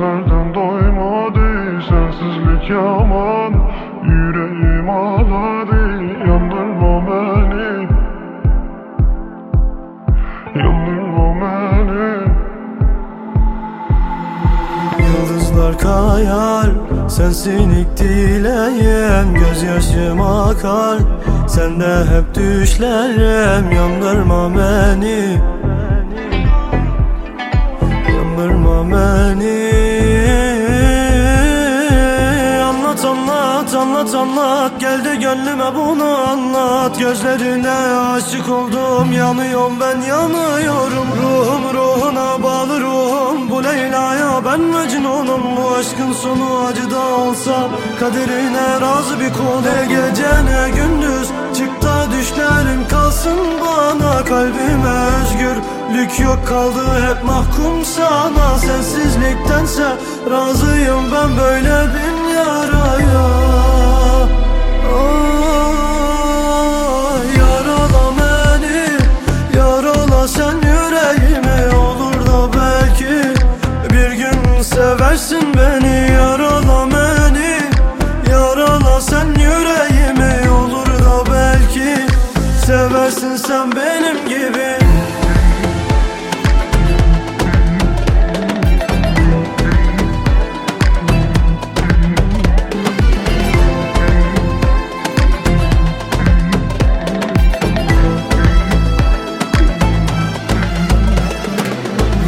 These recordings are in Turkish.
Sözlerden doymadı sensizlik yaman Yüreğim ağladı yandırma beni. Yandırma beni. Yıldızlar kayar sensin ilk dileyen Gözyaşım akar. Sende hep düşlerim Yandırma beni. Yandırma beni. Anlat anlat anlat. Geldi gönlüme bunu anlat. Gözlerine aşık oldum. Yanıyorum ben yanıyorum. Ruhum ruhuna bağlı ruhum. Bu Leyla'ya ben Mecnun'um. Bu aşkın sonu acı da olsa Kaderine razı bir kul. Ne gece ne gündüz Çık da düşlerim kalsın bana. Kalbime özgürlük yok kaldı. Hep mahkum sana. Sensizliktense razıyım ben. Böyle bin seversin beni Yarala beni, yarala sen yüreğimi Olur da belki seversin sen benim gibi.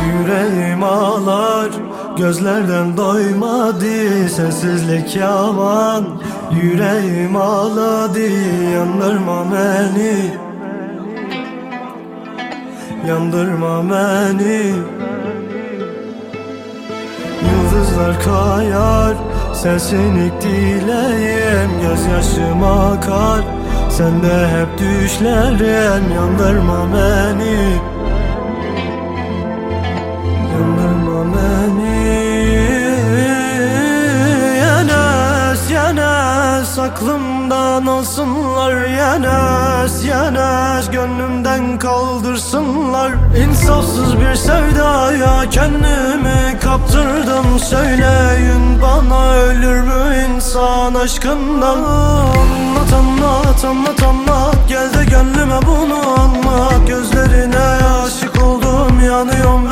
Yüreğim ağlar Gözlerden doymadı Sensizlik yaman. Yüreğim ağladı Yandırma beni. Yandırma beni. Yıldızlar kayar Sensin ilk dileğim. Gözyaşım akar Sende hep düşlerim. Yandırma beni yenes Aklımdan alsınlar Yenes, yenes Gönlümden kaldırsınlar. İnsafsız bir sevdaya Kendimi kaptırdım. Söyleyin bana ölür mü insan aşkından? Anlat anlat anlat anlat. Gel de gönlüme bunu anlat. Gözlerine aşık oldum yanıyorum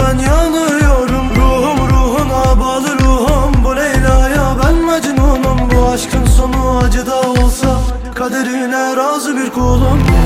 razı bir kulum